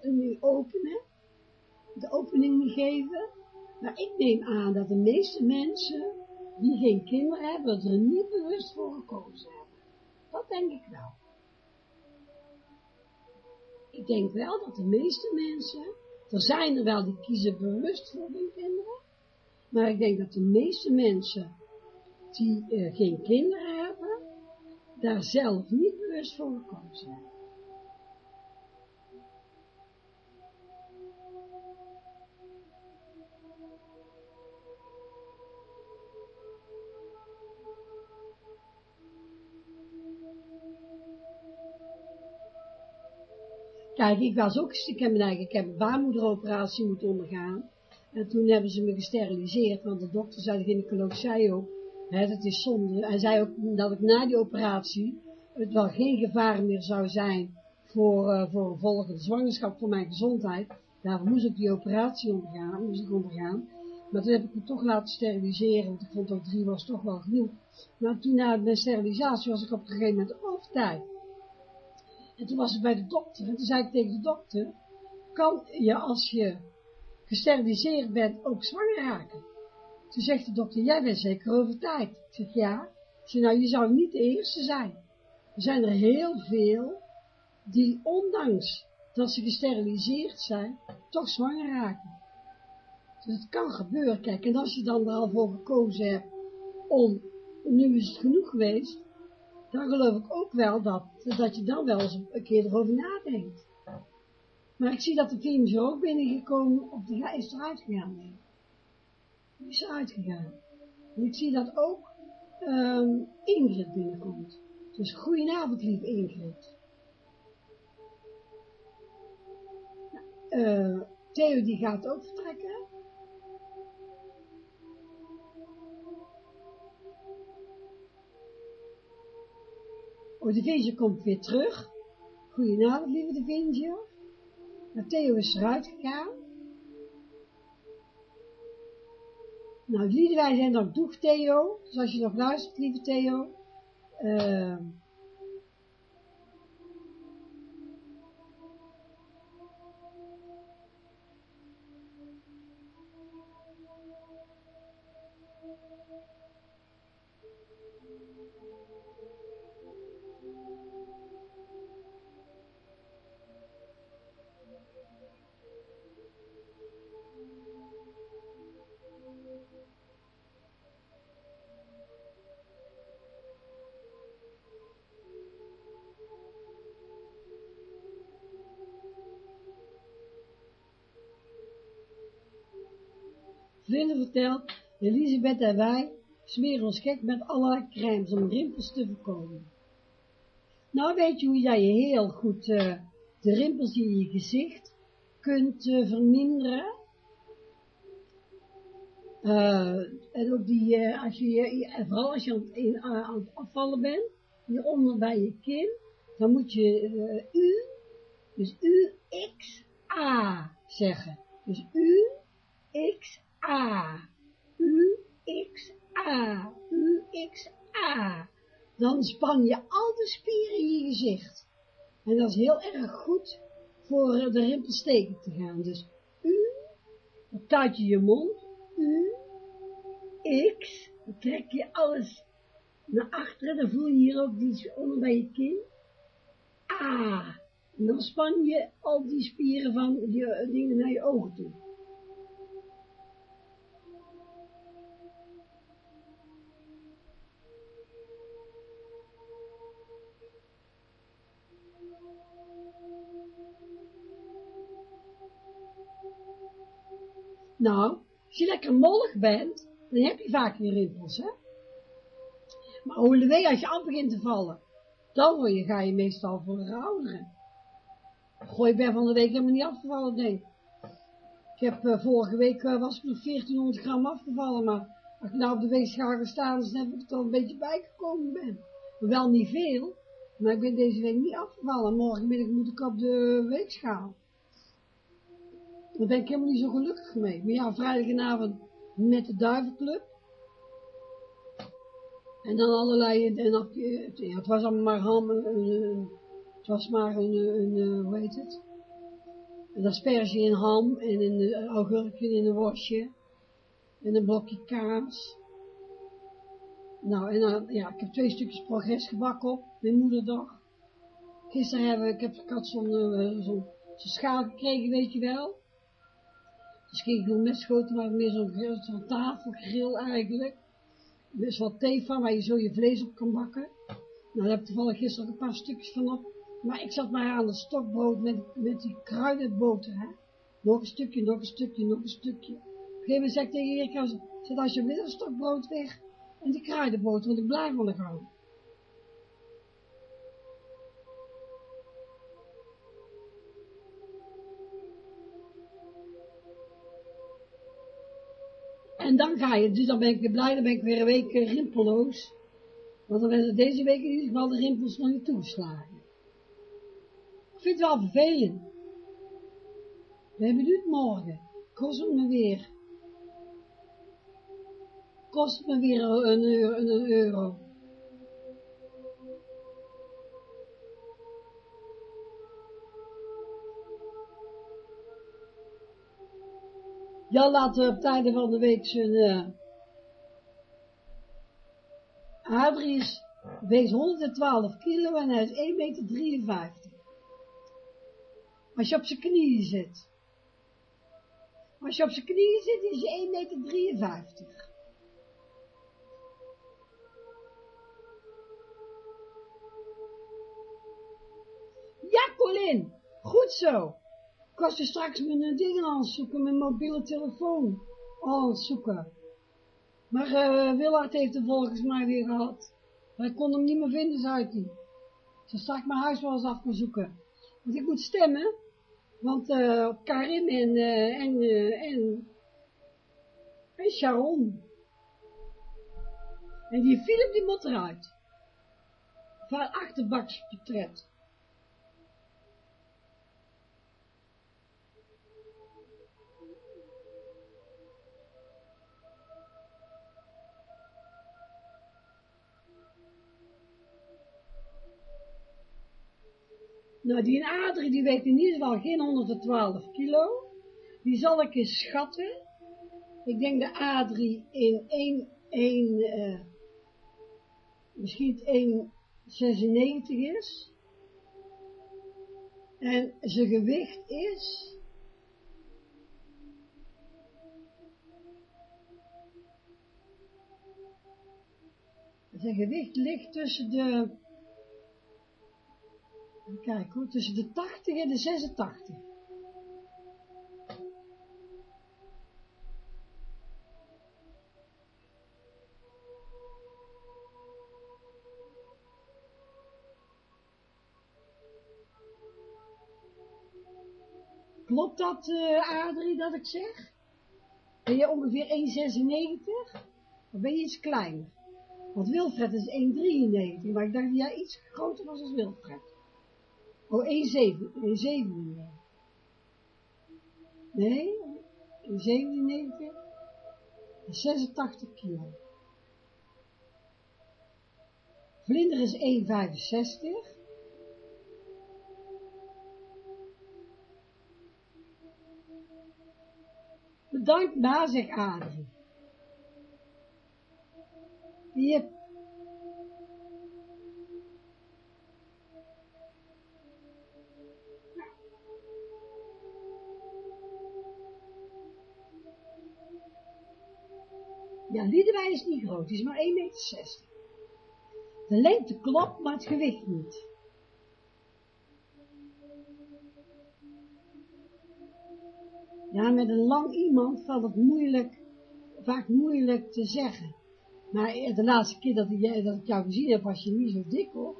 nu openen, de opening geven. Maar ik neem aan dat de meeste mensen die geen kinderen hebben, er niet bewust voor gekozen hebben. Dat denk ik wel. Ik denk wel dat de meeste mensen, er zijn er wel die kiezen bewust voor hun kinderen, maar ik denk dat de meeste mensen die uh, geen kinderen hebben, daar zelf niet bewust voor gekozen hebben. Kijk, ik was ook, ik heb, mijn eigen, ik heb een baarmoederoperatie moeten ondergaan. En toen hebben ze me gesteriliseerd, want de dokter zei, de gynaecoloog zei ook, hè, dat is zonde. Hij zei ook dat ik na die operatie het wel geen gevaar meer zou zijn voor, uh, voor een volgende zwangerschap, voor mijn gezondheid. Daarvoor moest ik die operatie ondergaan, moest ik ondergaan. Maar toen heb ik me toch laten steriliseren, want ik vond ook drie was toch wel genoeg. Maar toen na mijn sterilisatie was ik op een gegeven moment overtijd. En toen was ik bij de dokter, en toen zei ik tegen de dokter, kan je als je gesteriliseerd bent ook zwanger raken? Toen zegt de dokter, jij bent zeker over tijd. Ik zeg, ja. Ik zeg, nou, je zou niet de eerste zijn. Er zijn er heel veel die, ondanks dat ze gesteriliseerd zijn, toch zwanger raken. Dus het kan gebeuren, kijk, en als je dan er al voor gekozen hebt om, nu is het genoeg geweest, dan geloof ik ook wel dat, dat je dan wel eens een keer erover nadenkt. Maar ik zie dat de film zo ook binnengekomen, of die is eruit gegaan. Die is eruit gegaan. En ik zie dat ook um, Ingrid binnenkomt. Dus goedenavond, lieve Ingrid. Uh, Theo die gaat ook vertrekken. Oh, de komt weer terug. Goedenavond, lieve de. Nou, Theo is eruit gegaan. Nou, lieve wij zijn dan doeg Theo. Dus als je nog luistert, lieve Theo. Uh, Vlinder vertelt, Elisabeth en wij smeren ons gek met allerlei crèmes om rimpels te voorkomen. Nou weet je hoe jij heel goed uh, de rimpels in je gezicht kunt uh, verminderen. Uh, en ook die, als je, vooral als je aan, in, het afvallen bent, hieronder bij je kin, dan moet je U, dus U, X, A zeggen. Dus U, X, A, U, X, A, U, X, A. Dan span je al de spieren in je gezicht. En dat is heel erg goed voor de rimpels tegen te gaan. Dus U, dan tuit je je mond, U, X, dan trek je alles naar achteren, dan voel je hier ook die onder bij je kin. A, en dan span je al die spieren van die dingen naar je ogen toe. Nou, als je lekker mollig bent, dan heb je vaak je rimpels, hè. Maar hoe als je af begint te vallen, dan word je, ga je meestal voor. Gooi, ik ben van de week helemaal niet afgevallen, denk ik. Heb uh, vorige week, uh, was ik nog 1400 gram afgevallen, maar als ik nou op de weegschaal gestaan dan heb ik er een beetje bijgekomen ben. Wel niet veel, maar ik ben deze week niet afgevallen. Morgenmiddag moet ik op de weegschaal. Daar ben ik helemaal niet zo gelukkig mee. Maar ja, vrijdagavond met de duivenclub. En dan allerlei, en dan, ja, het was allemaal maar ham, het was maar een, een, hoe heet het? Een asperge in ham en een augurkje in een worstje. En een blokje kaas. Nou, en dan, ja, ik heb twee stukjes progress gebakken op, mijn moederdag. Gisteren we, ik, heb, ik had zo'n zo, zo schaal gekregen, weet je wel. Dus ging ik nog met schoten, maar meer zo'n zo tafelgrill eigenlijk. Is wat thee van waar je zo je vlees op kan bakken. Nou, daar heb ik toevallig gisteren een paar stukjes van op. Maar ik zat maar aan het stokbrood met, met die kruidenboter, hè. Nog een stukje, nog een stukje, nog een stukje. Op een gegeven moment zei ik tegen Erika, zet alsjeblieft een stokbrood weg en die kruidenboter, want ik blijf wel gaan. En dan ga je, dus dan ben ik blij, dan ben ik weer een week eh, rimpelloos. Want dan werden deze week in ieder geval de rimpels nog niet toegeslagen. Ik vind het wel vervelend. We hebben het morgen. Kost het me weer. Kost het me weer. Een euro. Jan laat op einde van de week zijn uh, Adrie is, weegt 112 kilo en hij is 1,53 meter. Als je op zijn knieën zit. Als je op zijn knieën zit, is je 1,53 meter. Ja, Colin, goed zo. Ik was straks mijn dingen aan het zoeken, mijn mobiele telefoon aan zoeken. Maar uh, Willard heeft hem volgens mij weer gehad. Hij kon hem niet meer vinden, zei hij. Ze straks mijn huis wel eens af gaan zoeken. Want ik moet stemmen. Want uh, Karim en, uh, en, en, en Sharon. En die Philip die moet eruit. Van achterbaksportret. Nou, die Adrie, die weegt in ieder geval geen 112 kilo. Die zal ik eens schatten. Ik denk de Adrie in 1, 1 uh, misschien 1,96 is. En zijn gewicht is... Zijn gewicht ligt tussen de Kijk tussen de 80 en de 86. Klopt dat, uh, Adrie, dat ik zeg? Ben je ongeveer 1,96? Of ben je iets kleiner? Want Wilfred is 1,93, maar ik dacht dat jij iets groter was als Wilfred. Oh, 1,7. 1,7. Nee, 1,97. 86 kilo. Vlinder is 1,65. Bedankt na, zegt Adrie. Je hebt Is niet groot, die is maar 1,60 meter. De lengte klopt, maar het gewicht niet. Ja, met een lang iemand valt het moeilijk, vaak moeilijk te zeggen. Maar de laatste keer dat ik, dat ik jou gezien heb, was je niet zo dik hoor.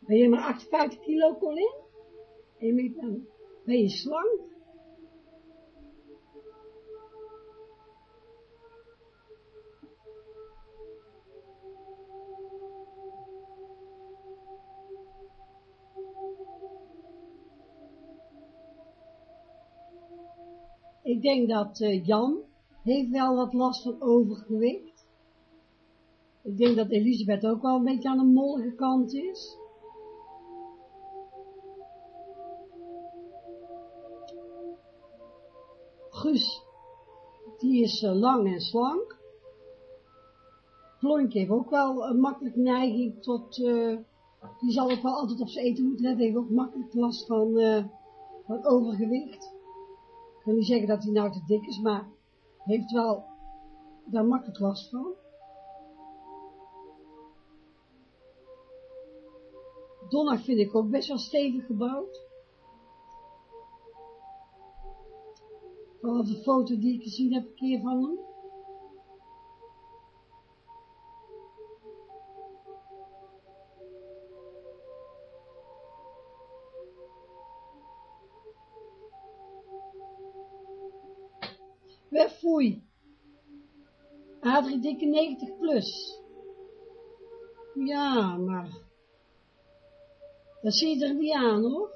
Ben je maar 58 kilo, Colin? En dan ben je slank. Ik denk dat uh, Jan heeft wel wat last van overgewicht. Ik denk dat Elisabeth ook wel een beetje aan de mollige kant is. Guus, die is uh, lang en slank. Flonkje heeft ook wel een makkelijk neiging tot, uh, die zal ook wel altijd op zijn eten moeten letten, heeft ook makkelijk last van, uh, van overgewicht. wil niet zeggen dat hij nou te dik is, maar heeft wel daar makkelijk last van. Donner vind ik ook best wel stevig gebouwd. Vanaf de foto die ik gezien heb een keer van hem. Wegfoei. Adrie dikke 90 plus. Ja, maar... Dat zie je er niet aan, hoor.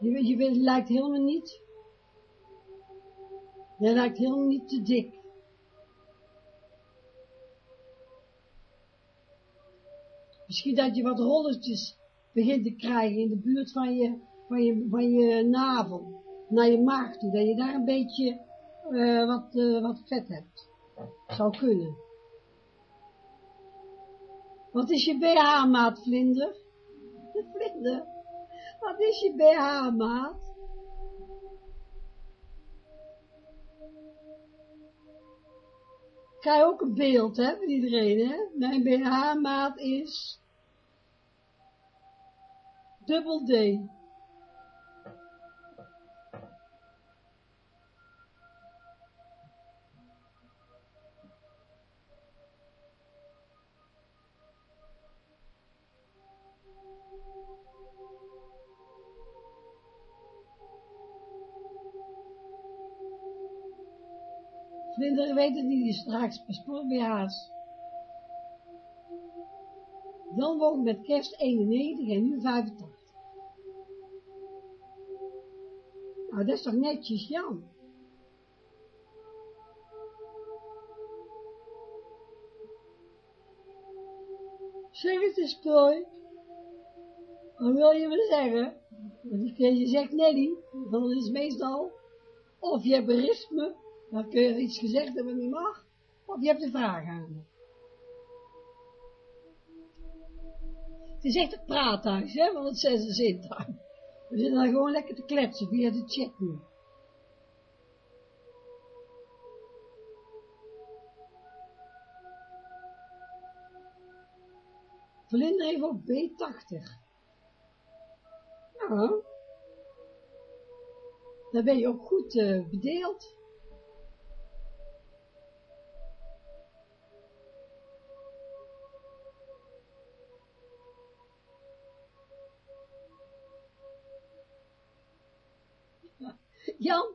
Je, je, je lijkt helemaal niet... Je lijkt helemaal niet te dik. Misschien dat je wat rolletjes begint te krijgen in de buurt van je, van je, van je navel, naar je maag toe, dat je daar een beetje uh, wat, uh, wat vet hebt. Zou kunnen. Wat is je BH-maat, vlinder? Vlinder, wat is je BH-maat? Krijg ook een beeld, hè, van iedereen, hè? Mijn BH-maat is dubbel D. Vlinder weet het niet, straks BH's. Dan woog met kerst 91 en nu 85. Nou, dat is toch netjes, Jan? Zeg het eens, Plooi. Wat wil je me zeggen? Je zegt Nelly, dan is meestal, of je berispt me, dan kun je iets gezegd hebben niet mag, of je hebt een vraag aan me. Het is echt een praathuis, hè, want het zes zit daar. We zitten daar gewoon lekker te kletsen via de chat nu. Vlinder even op B80. Ja. Dan ben je ook goed uh, bedeeld. Jan,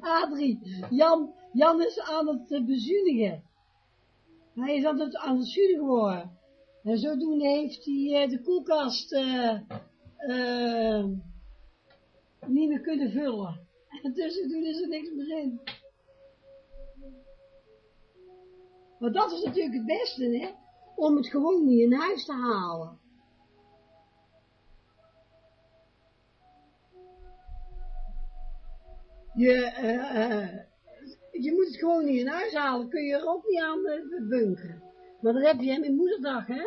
Adrie, Jan, Jan is aan het uh, bezuinigen. Hij is aan het, aan het geworden. En zodoende heeft hij uh, de koelkast uh, niet meer kunnen vullen. En tussendoor is er niks meer in. Maar dat is natuurlijk het beste, hè? Om het gewoon niet in huis te halen. Je, uh, uh, je moet het gewoon niet in huis halen, kun je er ook niet aan bunkeren. Maar dan heb je hem in moederdag, hè.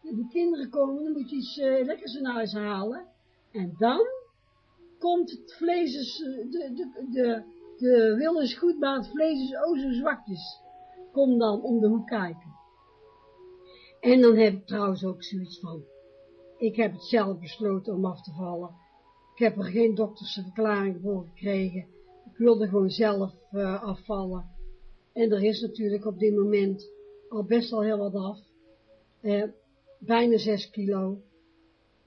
De kinderen komen, dan moet je iets lekkers in huis halen. En dan komt het vlees, is, de, de, de, de wil is goed, maar het vlees is oh zo zwakjes. Kom dan om de hoek kijken. En dan heb ik trouwens ook zoiets van, ik heb het zelf besloten om af te vallen. Ik heb er geen dokterse verklaring voor gekregen. Ik wilde gewoon zelf uh, afvallen. En er is natuurlijk op dit moment al best al heel wat af. Uh, bijna 6 kilo.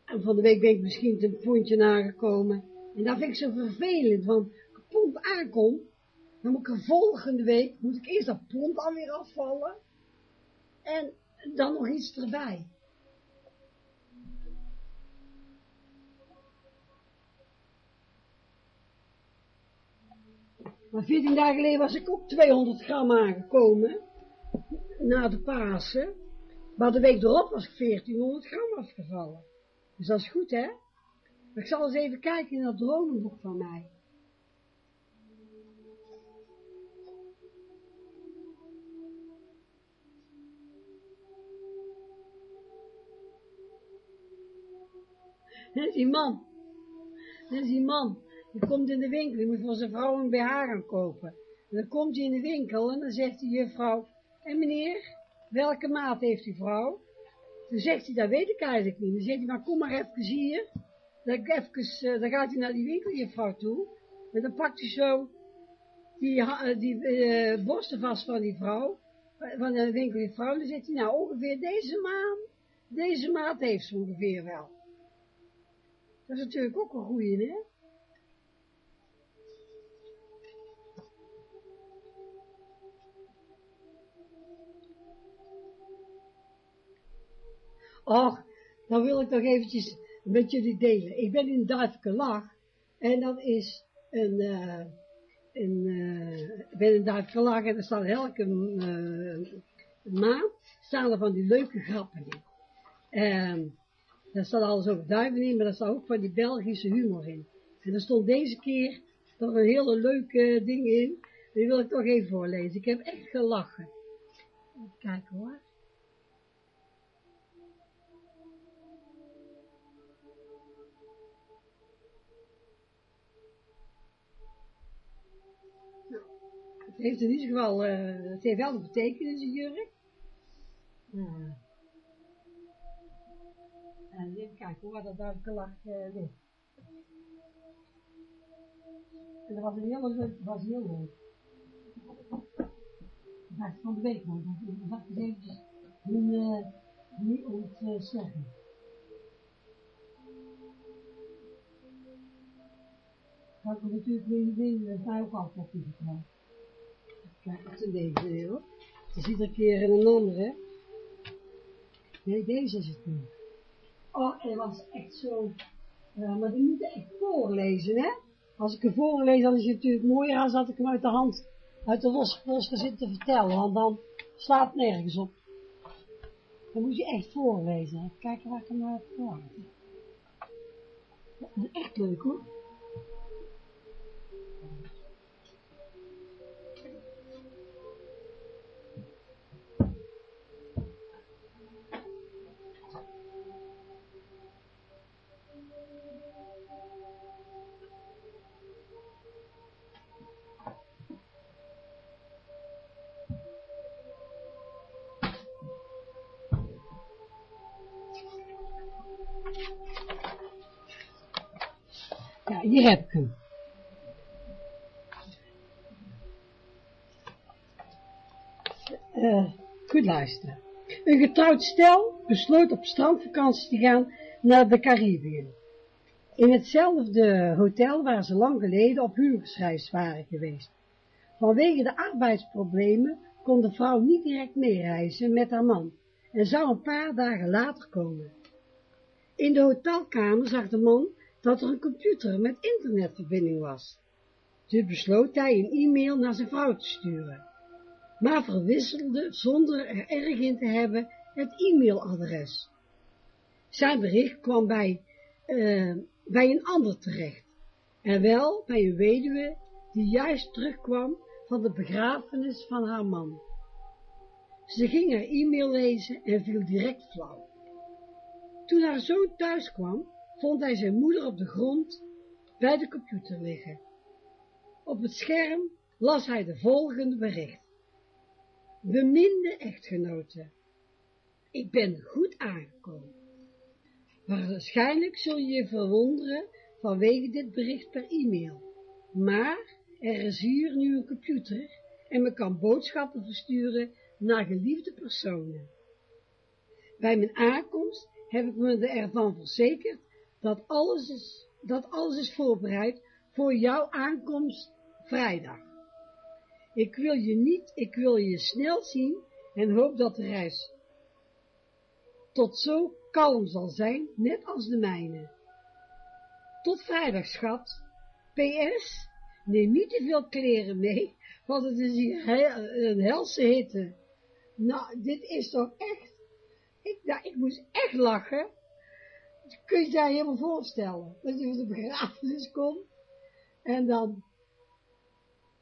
En van de week ben ik misschien een pondje nagekomen. En dat vind ik zo vervelend, want als ik pond aankom, dan moet ik er volgende week, moet ik eerst dat pond alweer afvallen. En dan nog iets erbij. Maar 14 dagen geleden was ik ook 200 gram aangekomen. Na de Pasen. Maar de week erop was ik 1400 gram afgevallen. Dus dat is goed, hè? Maar ik zal eens even kijken in dat dromenboek van mij. Dat is die man. Is die man. Die komt in de winkel, die moet voor zijn vrouw een BH gaan kopen. En dan komt hij in de winkel en dan zegt die juffrouw, en meneer, welke maat heeft die vrouw? Dan zegt hij, dat weet ik eigenlijk niet. Dan zegt hij, maar kom maar even hier. Dan, uh, dan gaat hij naar die winkeljuffrouw toe. En dan pakt hij zo die, uh, die uh, borsten vast van die vrouw, van de winkeljuffrouw. Dan zegt hij, nou ongeveer deze maand, deze maat heeft ze ongeveer wel. Dat is natuurlijk ook een goeie, hè? Och, dan wil ik nog eventjes met jullie delen. Ik ben in Duifke Lach en dat is een, uh, een uh, ik ben in Duifke Lach en er staat elke uh, maand staan er van die leuke grappen in. En daar staat alles over duiven in, maar daar staat ook van die Belgische humor in. En er stond deze keer toch een hele leuke ding in. Die wil ik toch even voorlezen. Ik heb echt gelachen. Even kijken hoor. Het heeft in ieder geval, uh, het heeft wel een betekenis, een jurk. En even kijken hoe dat daar gelach uh, ligt. En dat was een hele leuk, was heel leuk. Is van de week nog, dat was ik eventjes hun, uh, niet ontzeggen. Dat ik natuurlijk weer in de vijf ook altijd gekregen. Kijk, dat is deze hoor. Het is iedere keer een andere. Nee, deze is het niet. Oh, en dat was echt zo. Uh, maar die moet echt voorlezen, hè? Als ik hem voorlees, dan is het natuurlijk mooier als dat ik hem uit de hand, uit de los, los ga zitten vertellen, want dan slaat het nergens op. Dan moet je echt voorlezen. Even kijken waar ik hem nou heb is echt leuk, hoor. Hier heb ik goed luisteren. Een getrouwd stel besloot op strandvakantie te gaan naar de Caribiën. In hetzelfde hotel waar ze lang geleden op huwelijksreis waren geweest. Vanwege de arbeidsproblemen kon de vrouw niet direct meereizen met haar man en zou een paar dagen later komen. In de hotelkamer zag de man dat er een computer met internetverbinding was. Dus besloot hij een e-mail naar zijn vrouw te sturen, maar verwisselde zonder er erg in te hebben het e-mailadres. Zijn bericht kwam bij, uh, bij een ander terecht, en wel bij een weduwe die juist terugkwam van de begrafenis van haar man. Ze ging haar e-mail lezen en viel direct flauw. Toen haar zoon thuis kwam, vond hij zijn moeder op de grond bij de computer liggen. Op het scherm las hij de volgende bericht. Beminde echtgenote, ik ben goed aangekomen. Waarschijnlijk zul je je verwonderen vanwege dit bericht per e-mail. Maar er is hier nu een computer en men kan boodschappen versturen naar geliefde personen. Bij mijn aankomst heb ik me ervan verzekerd dat alles is, dat alles is voorbereid voor jouw aankomst vrijdag. Ik wil je niet, ik wil je snel zien en hoop dat de reis tot zo kalm zal zijn, net als de mijne. Tot vrijdag, schat. PS, neem niet te veel kleren mee, want het is hier een helse hitte. Nou, dit is toch echt, ik, nou, ik moest echt lachen kun je daar helemaal voorstellen. Dat je op de begrafenis komt. En dan,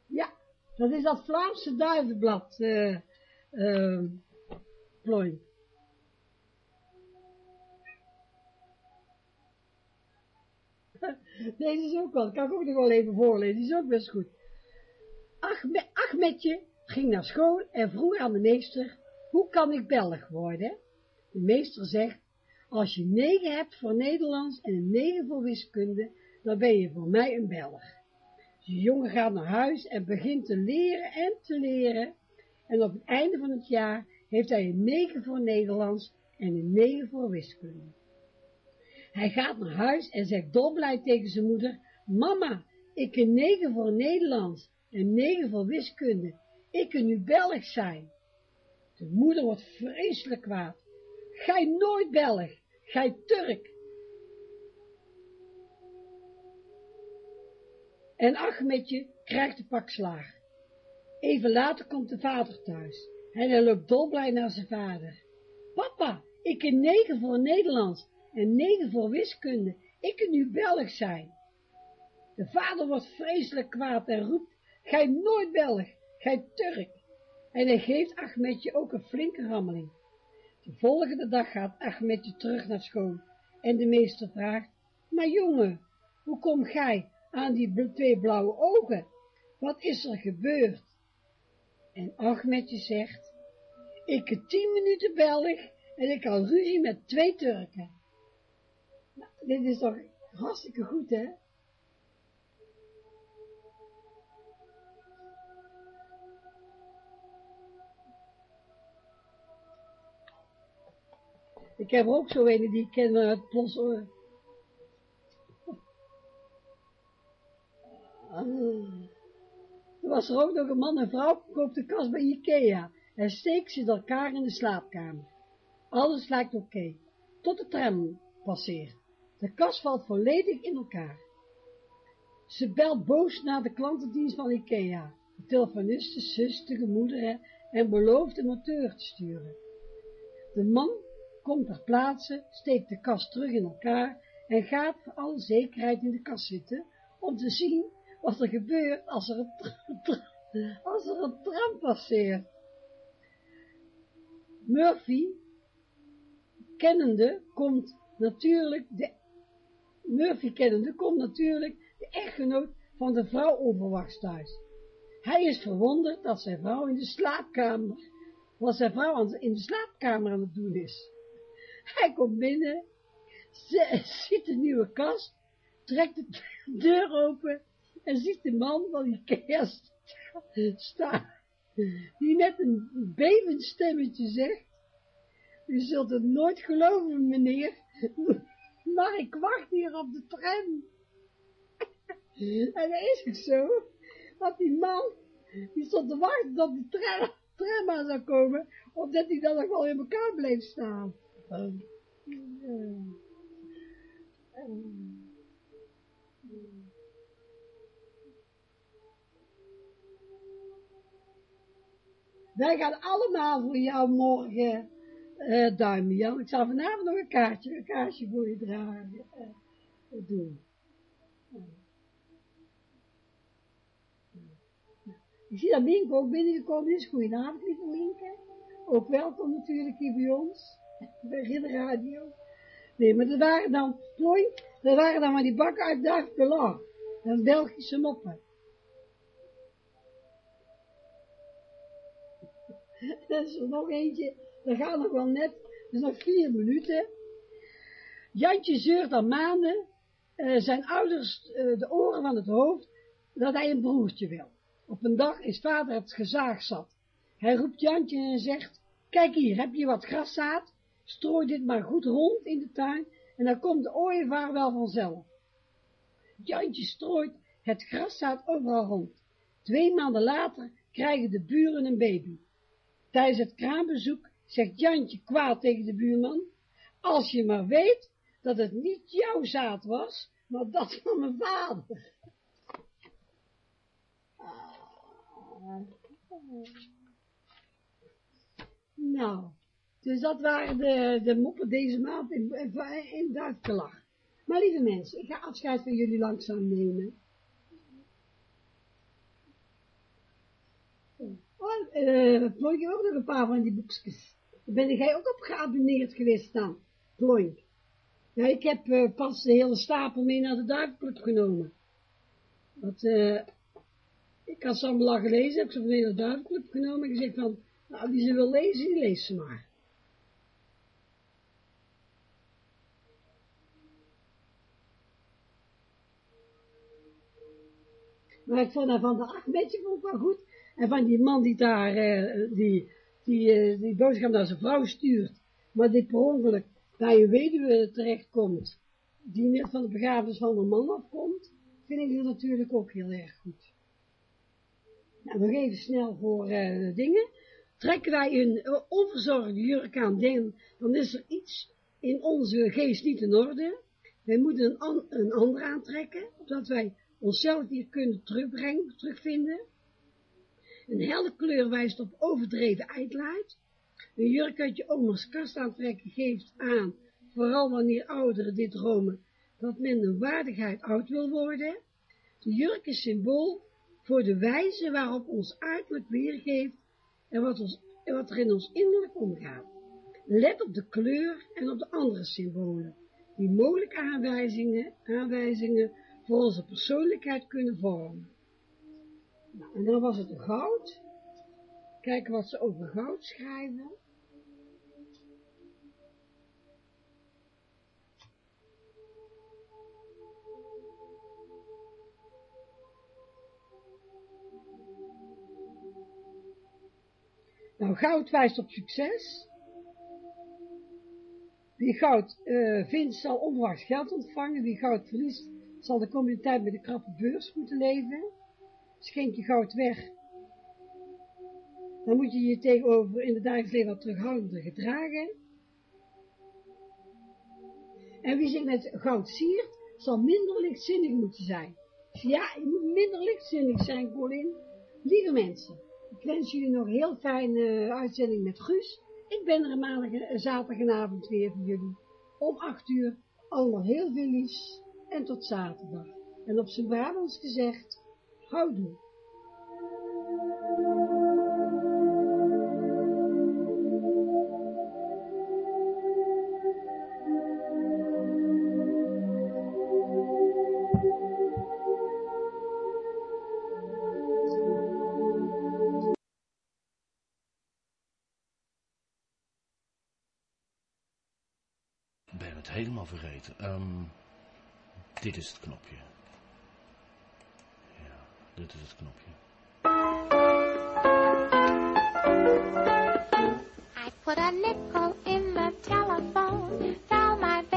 ja, dat is dat Vlaamse duivenblad, uh, plooi. Deze is ook wel, kan ik ook nog wel even voorlezen, die is ook best goed. Achme, Achmetje ging naar school en vroeg aan de meester, hoe kan ik Belg worden? De meester zegt, als je negen hebt voor Nederlands en een negen voor wiskunde, dan ben je voor mij een Belg. Dus de jongen gaat naar huis en begint te leren en te leren. En op het einde van het jaar heeft hij een negen voor Nederlands en een negen voor wiskunde. Hij gaat naar huis en zegt dolblij tegen zijn moeder, mama, ik een negen voor Nederlands en negen voor wiskunde. Ik kan nu Belg zijn. De moeder wordt vreselijk kwaad. Gij nooit Belg, gij Turk. En Achmetje krijgt de pak slaag. Even later komt de vader thuis en hij loopt dolblij naar zijn vader. Papa, ik heb negen voor Nederlands en negen voor wiskunde. Ik kan nu Belg zijn. De vader wordt vreselijk kwaad en roept, gij nooit Belg, gij Turk. En hij geeft Achmetje ook een flinke rammeling. De volgende dag gaat Achmetje terug naar school en de meester vraagt, maar jongen, hoe kom gij aan die twee blauwe ogen? Wat is er gebeurd? En Achmetje zegt, ik heb tien minuten Belg en ik had ruzie met twee Turken. Nou, dit is toch hartstikke goed, hè? Ik heb er ook zo een die ik ken uit. Er was er ook nog een man en vrouw, koopt de kast bij Ikea en steekt ze elkaar in de slaapkamer. Alles lijkt oké, tot de tram passeert. De kast valt volledig in elkaar. Ze belt boos naar de klantendienst van Ikea. De telefoniste sust de gemoederen en belooft een monteur te sturen. De man komt ter plaatse, steekt de kast terug in elkaar en gaat voor alle zekerheid in de kast zitten om te zien wat er gebeurt als er een, als er tram passeert. Murphy, kennende, komt natuurlijk de, Murphy kennende, komt natuurlijk de echtgenoot van de vrouw onverwachts thuis. Hij is verwonderd dat zijn vrouw in de slaapkamer, wat zijn vrouw in de slaapkamer aan het doen is. Hij komt binnen, ziet de nieuwe kast, trekt de deur open. En ziet de man van die kerst staan, die met een bevend stemmetje zegt, u zult het nooit geloven, meneer, maar ik wacht hier op de tram. En dat is het zo, dat die man, die stond te wachten tot de tram, tram aan zou komen, omdat hij dan nog wel in elkaar bleef staan. Wij gaan allemaal voor jou morgen uh, duimen, Jan. Ik zal vanavond nog een kaartje, een kaartje voor je dragen, uh, doen. Ik zie dat Minke ook binnengekomen is. Goedenavond, lieve Minke. Ook welkom natuurlijk hier bij ons, bij de radio. Nee, maar er waren dan, mooi, er waren dan maar die bakken uit Duifkelag, een Belgische moppen. Er is er nog eentje, er gaat nog wel net, er is nog vier minuten. Jantje zeurt al maanden, uh, zijn ouders uh, de oren van het hoofd, dat hij een broertje wil. Op een dag is vader het gezaag zat. Hij roept Jantje en zegt, kijk hier, heb je wat graszaad? Strooi dit maar goed rond in de tuin en dan komt de ooievaar wel vanzelf. Jantje strooit het graszaad overal rond. Twee maanden later krijgen de buren een baby. Tijdens het kraambezoek zegt Jantje kwaad tegen de buurman, als je maar weet dat het niet jouw zaad was, maar dat van mijn vader. Nou, dus dat waren de, de moppen deze maand in, in. Maar lieve mensen, ik ga afscheid van jullie langzaam nemen. Oh, uh, ook nog een paar van die boekjes. Ben jij ook op geabonneerd geweest dan, Ploink? Ja, ik heb eh, pas de hele stapel mee naar de duivenclub genomen. Want, eh, ik had ze allemaal al gelezen, heb ik ze mee naar de duivenclub genomen en gezegd van, nou, wie ze wil lezen, die leest ze maar. Maar ik vond dat van de acht mensen vond ik wel goed. En van die man die daar, eh, die, die, eh, die boodschap naar zijn vrouw stuurt, maar die per ongeluk bij een weduwe terechtkomt, die net van de begrafenis van een man afkomt, vind ik dat natuurlijk ook heel erg goed. Nou, nog even snel voor eh, dingen. Trekken wij een uh, onverzorgde jurk aan, dan, dan is er iets in onze geest niet in orde. Wij moeten een, een ander aantrekken, zodat wij onszelf hier kunnen terugbrengen, terugvinden. Een helle kleur wijst op overdreven ijdelheid. Een jurk uit je oma's kast aantrekken geeft aan, vooral wanneer ouderen dit dromen, dat men een waardigheid oud wil worden. De jurk is symbool voor de wijze waarop ons uiterlijk weergeeft en wat, ons, wat er in ons innerlijk omgaat. Let op de kleur en op de andere symbolen, die mogelijke aanwijzingen, aanwijzingen voor onze persoonlijkheid kunnen vormen. Nou, en dan was het goud. Kijken wat ze over goud schrijven. Nou, goud wijst op succes. Wie goud uh, vindt, zal onverwachts geld ontvangen. Wie goud verliest, zal de komende tijd met de krappe beurs moeten leven. Schenk je goud weg, dan moet je je tegenover in het dagelijks leven wat terughoudender gedragen. En wie zich met goud siert, zal minder lichtzinnig moeten zijn. Ja, je moet minder lichtzinnig zijn, Colin. Lieve mensen, ik wens jullie nog een heel fijne uitzending met Guus. Ik ben er maandag, zaterdagavond weer voor jullie. Om 8 uur. Allemaal heel veel. En tot zaterdag. En op zijn Brabants gezegd, houdoe. Dit is het knopje. Ja, dit is het knopje. I put a